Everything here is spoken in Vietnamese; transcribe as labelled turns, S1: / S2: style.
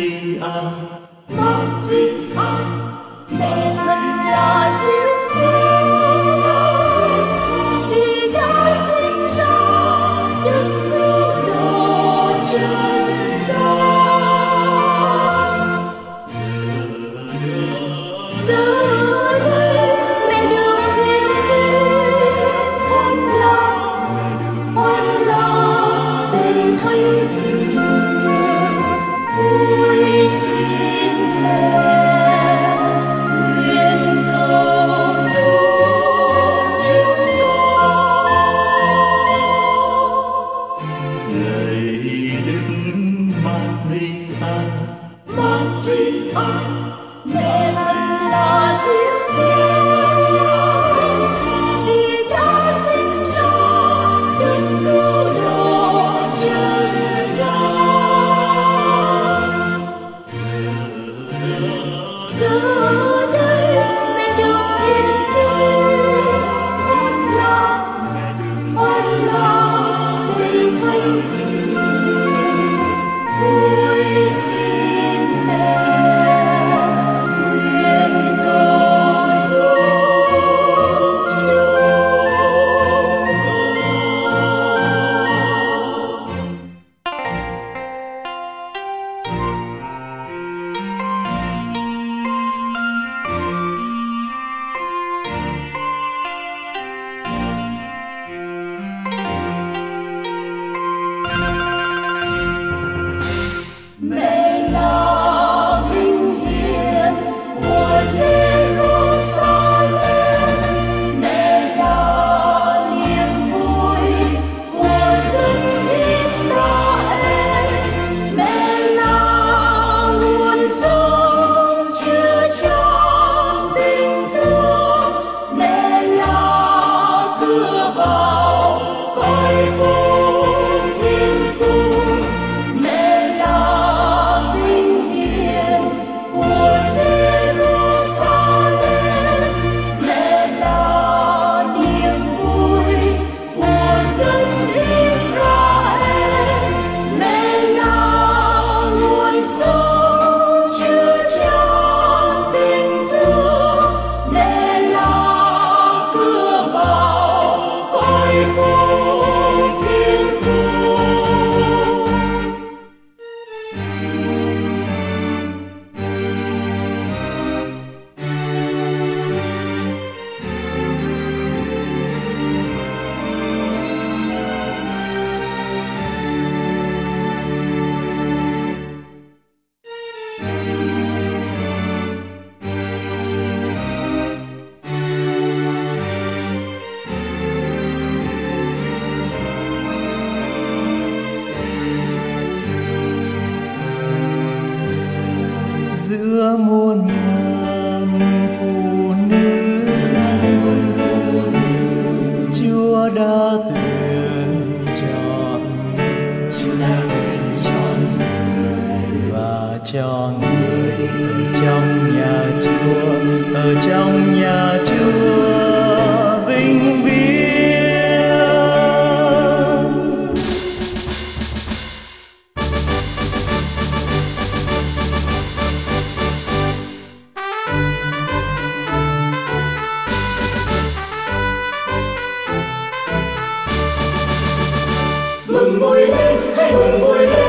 S1: Maria,
S2: Maria, Maria. 아 giữa muôn ngàn phụ nữ. Chúa đã tuyển chọn người và cho người trong nhà Chúa. Ở trong nhà Chúa mừng vui lên hãy mừng vui lên.